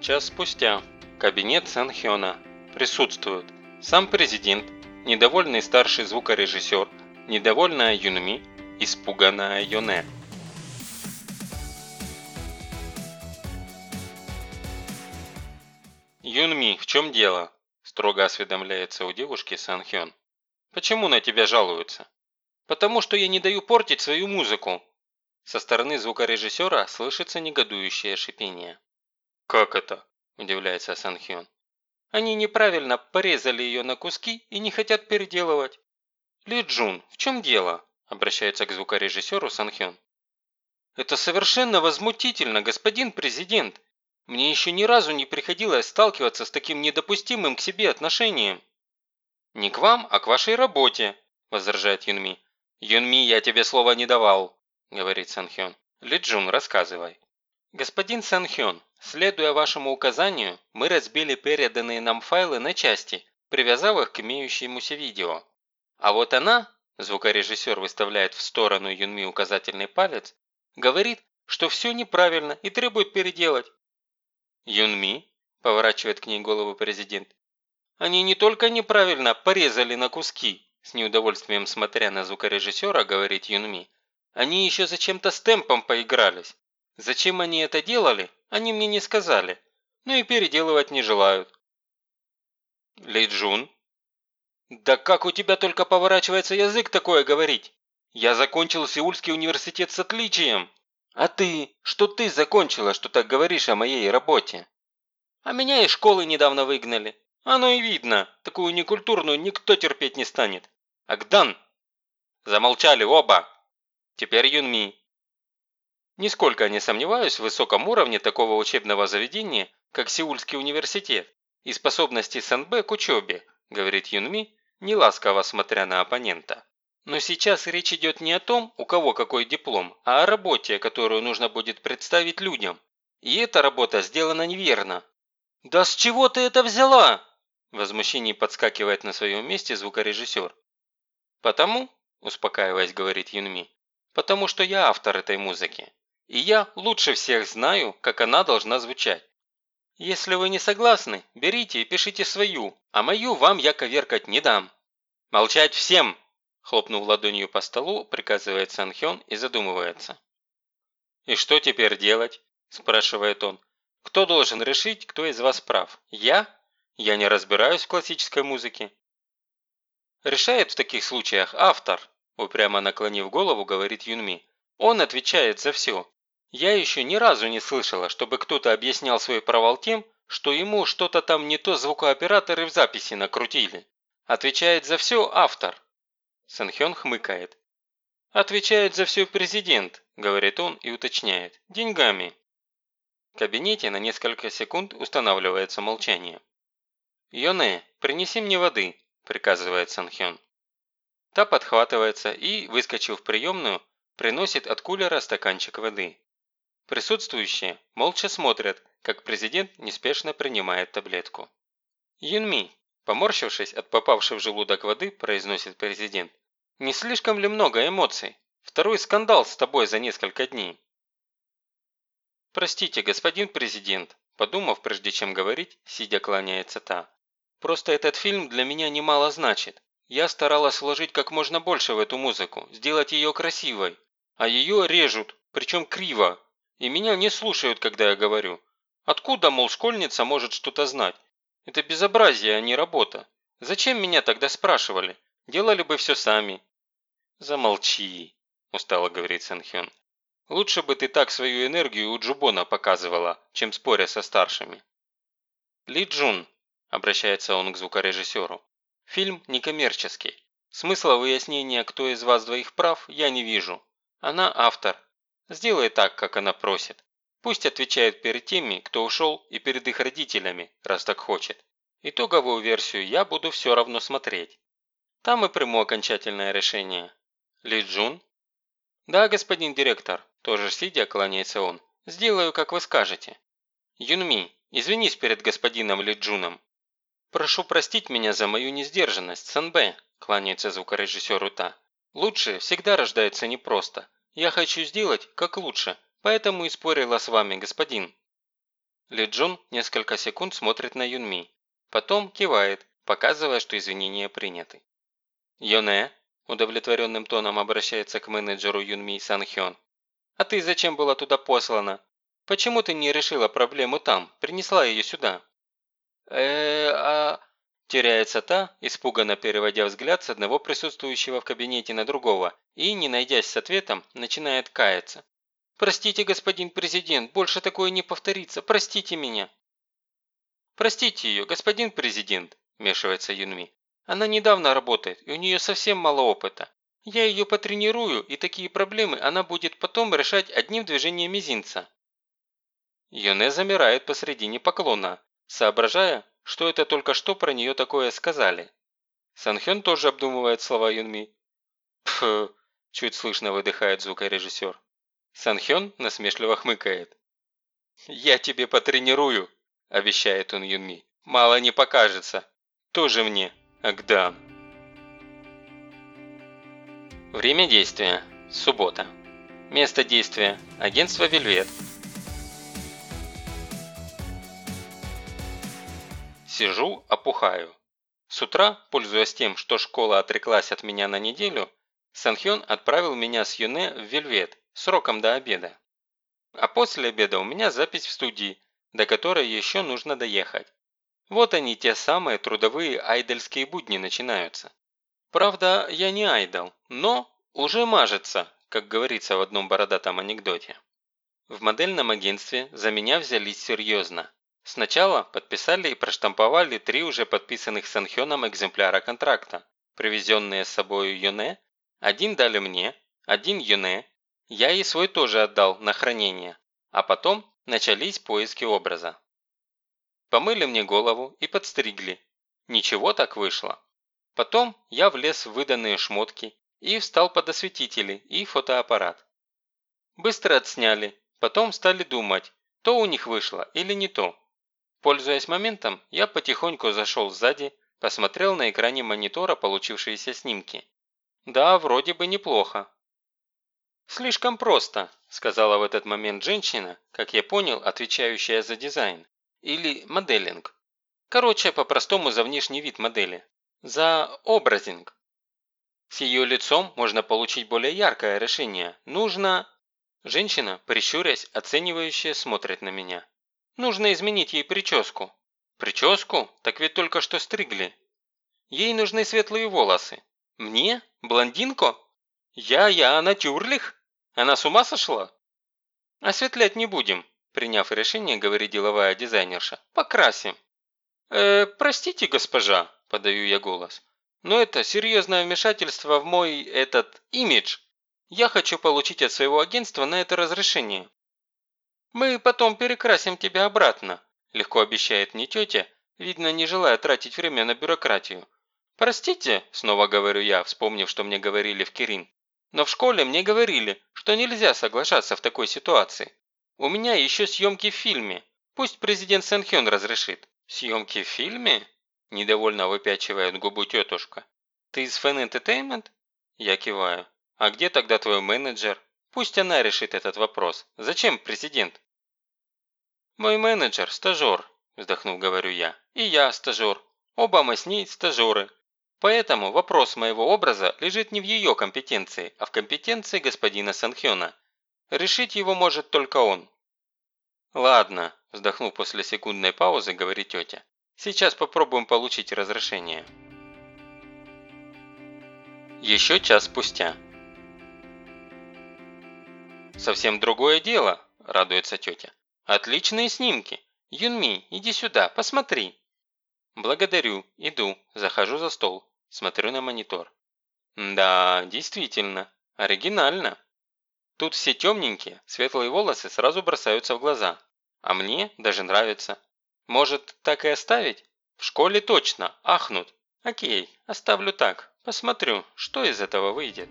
Час спустя. Кабинет Санхёна. Присутствуют сам президент, недовольный старший звукорежиссер, недовольная Юнми, испуганная Йоне. «Юнми, в чем дело?» – строго осведомляется у девушки Санхён. «Почему на тебя жалуются?» «Потому что я не даю портить свою музыку!» Со стороны звукорежиссера слышится негодующее шипение. «Как это?» – удивляется Санхён. «Они неправильно порезали ее на куски и не хотят переделывать». «Ли Джун, в чем дело?» – обращается к звукорежиссеру Санхён. «Это совершенно возмутительно, господин президент. Мне еще ни разу не приходилось сталкиваться с таким недопустимым к себе отношением». «Не к вам, а к вашей работе», – возражает Юнми. «Юнми, я тебе слова не давал», – говорит Санхён. «Лиджун, рассказывай». «Господин Санхён, следуя вашему указанию, мы разбили переданные нам файлы на части, привязав их к имеющемуся видео. А вот она, звукорежиссер выставляет в сторону Юнми указательный палец, говорит, что все неправильно и требует переделать. «Юнми?» – поворачивает к ней голову президент. «Они не только неправильно порезали на куски», – с неудовольствием смотря на звукорежиссера, говорит Юнми. «Они еще зачем-то с темпом поигрались. Зачем они это делали, они мне не сказали. Ну и переделывать не желают». «Лейджун?» «Да как у тебя только поворачивается язык такое говорить? Я закончил Сеульский университет с отличием!» «А ты? Что ты закончила, что так говоришь о моей работе?» «А меня из школы недавно выгнали. Оно и видно. Такую некультурную никто терпеть не станет. Агдан!» Замолчали оба. Теперь Юнми. Нисколько не сомневаюсь в высоком уровне такого учебного заведения, как Сеульский университет, и способности СНБ к учебе, говорит Юнми, неласково смотря на оппонента. Но сейчас речь идет не о том, у кого какой диплом, а о работе, которую нужно будет представить людям. И эта работа сделана неверно. «Да с чего ты это взяла?» В возмущении подскакивает на своем месте звукорежиссер. «Потому», успокаиваясь, говорит Юнми, «потому что я автор этой музыки. И я лучше всех знаю, как она должна звучать. Если вы не согласны, берите и пишите свою, а мою вам я коверкать не дам». «Молчать всем!» Хлопнув ладонью по столу, приказывает Санхён и задумывается. «И что теперь делать?» – спрашивает он. «Кто должен решить, кто из вас прав? Я? Я не разбираюсь в классической музыке». Решает в таких случаях автор, упрямо наклонив голову, говорит Юнми. Он отвечает за все. Я еще ни разу не слышала, чтобы кто-то объяснял свой провал тем, что ему что-то там не то звукооператоры в записи накрутили. Отвечает за все автор. Санхён хмыкает. «Отвечает за все президент», – говорит он и уточняет. «Деньгами». В кабинете на несколько секунд устанавливается молчание. «Йоне, принеси мне воды», – приказывает Санхён. Та подхватывается и, выскочив в приемную, приносит от кулера стаканчик воды. Присутствующие молча смотрят, как президент неспешно принимает таблетку. «Юнми, Поморщившись от попавшей в желудок воды, произносит президент. «Не слишком ли много эмоций? Второй скандал с тобой за несколько дней». «Простите, господин президент», подумав, прежде чем говорить, сидя кланяется та. «Просто этот фильм для меня немало значит. Я старалась вложить как можно больше в эту музыку, сделать ее красивой. А ее режут, причем криво. И меня не слушают, когда я говорю. Откуда, мол, школьница может что-то знать? Это безобразие, а не работа. Зачем меня тогда спрашивали? Делали бы все сами». «Замолчи», – устало говорит Сэнхён. «Лучше бы ты так свою энергию у Джубона показывала, чем споря со старшими». «Ли Джун», – обращается он к звукорежиссеру, – «фильм некоммерческий. Смысла выяснения, кто из вас двоих прав, я не вижу. Она автор. Сделай так, как она просит. Пусть отвечает перед теми, кто ушел, и перед их родителями, раз так хочет. Итоговую версию я буду все равно смотреть. Там и приму окончательное решение. Ли Джун? Да, господин директор, тоже сидя, кланяется он. Сделаю, как вы скажете. Юнми, извинись перед господином Ли Джуном. Прошу простить меня за мою несдержанность, Санбэ, кланяется звукорежиссеру та. Лучше всегда рождается непросто. Я хочу сделать, как лучше, Поэтому и спорила с вами, господин». Ли Джун несколько секунд смотрит на Юнми. Потом кивает, показывая, что извинения приняты. «Йоне», – удовлетворенным тоном обращается к менеджеру Юнми Санхён. «А ты зачем была туда послана? Почему ты не решила проблему там, принесла ее сюда?» э а...» Теряется та, испуганно переводя взгляд с одного присутствующего в кабинете на другого и, не найдясь с ответом, начинает каяться. «Простите, господин президент, больше такое не повторится, простите меня!» «Простите ее, господин президент», – вмешивается Юнми. «Она недавно работает, и у нее совсем мало опыта. Я ее потренирую, и такие проблемы она будет потом решать одним движением мизинца». Юне замирает посредине поклона, соображая, что это только что про нее такое сказали. Санхён тоже обдумывает слова Юнми. «Пф!» – чуть слышно выдыхает звукорежиссер. Санхён насмешливо хмыкает. «Я тебе потренирую!» – обещает он Юнми. «Мало не покажется. Тоже мне, Агдам». Время действия. Суббота. Место действия. Агентство «Вельвет». Сижу, опухаю. С утра, пользуясь тем, что школа отреклась от меня на неделю, Санхён отправил меня с Юне в Вельвет сроком до обеда. А после обеда у меня запись в студии, до которой еще нужно доехать. Вот они, те самые трудовые айдольские будни начинаются. Правда, я не айдол, но уже мажется, как говорится в одном бородатом анекдоте. В модельном агентстве за меня взялись серьезно. Сначала подписали и проштамповали три уже подписанных Санхёном экземпляра контракта, привезенные с собой Юне, один дали мне, один Юне, я ей свой тоже отдал на хранение, а потом Начались поиски образа. Помыли мне голову и подстригли. Ничего так вышло. Потом я влез в выданные шмотки и встал под осветители и фотоаппарат. Быстро отсняли, потом стали думать, то у них вышло или не то. Пользуясь моментом, я потихоньку зашел сзади, посмотрел на экране монитора получившиеся снимки. Да, вроде бы неплохо. «Слишком просто», – сказала в этот момент женщина, как я понял, отвечающая за дизайн. Или моделинг. Короче, по-простому за внешний вид модели. За образинг. С ее лицом можно получить более яркое решение. Нужно... Женщина, прищурясь, оценивающая, смотрит на меня. Нужно изменить ей прическу. Прическу? Так ведь только что стригли. Ей нужны светлые волосы. Мне? Блондинку? Я, я, натюрлих? Она с ума сошла? Осветлять не будем, приняв решение, говорит деловая дизайнерша. Покрасим. Э, простите, госпожа, подаю я голос. Но это серьезное вмешательство в мой, этот, имидж. Я хочу получить от своего агентства на это разрешение. Мы потом перекрасим тебя обратно, легко обещает мне тетя, видно, не желая тратить время на бюрократию. «Простите», – снова говорю я, вспомнив, что мне говорили в Кирин, но в школе мне говорили, что нельзя соглашаться в такой ситуации. У меня еще съемки в фильме. Пусть президент Сэнхён разрешит. Съемки в фильме? Недовольно выпячивает губу тетушка. Ты из Fan Entertainment? Я киваю. А где тогда твой менеджер? Пусть она решит этот вопрос. Зачем президент? Мой менеджер – стажер, вздохнув, говорю я. И я стажер. Оба мы с ней стажеры. Поэтому вопрос моего образа лежит не в ее компетенции, а в компетенции господина Санхёна. Решить его может только он. «Ладно», – вздохнув после секундной паузы, говорит тетя. «Сейчас попробуем получить разрешение». Еще час спустя. «Совсем другое дело», – радуется тетя. «Отличные снимки. Юнми, иди сюда, посмотри». «Благодарю, иду, захожу за стол, смотрю на монитор». «Да, действительно, оригинально. Тут все темненькие, светлые волосы сразу бросаются в глаза. А мне даже нравится. Может, так и оставить? В школе точно, ахнут. Окей, оставлю так, посмотрю, что из этого выйдет».